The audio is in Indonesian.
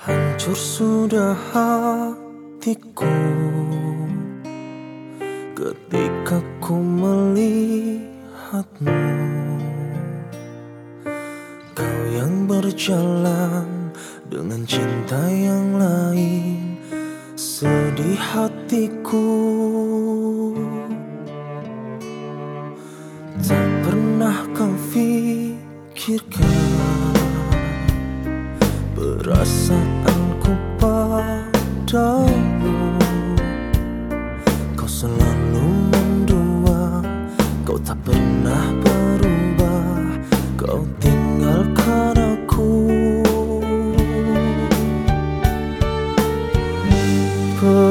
Hancur sudah hatiku. Ketika ku melihatmu. Yang berjalan dengan cinta yang lain. Sedih hatiku. Tak pernah kau pikirkan Perasaanku padamu. Kau selalu mendua Kau tak pernah people.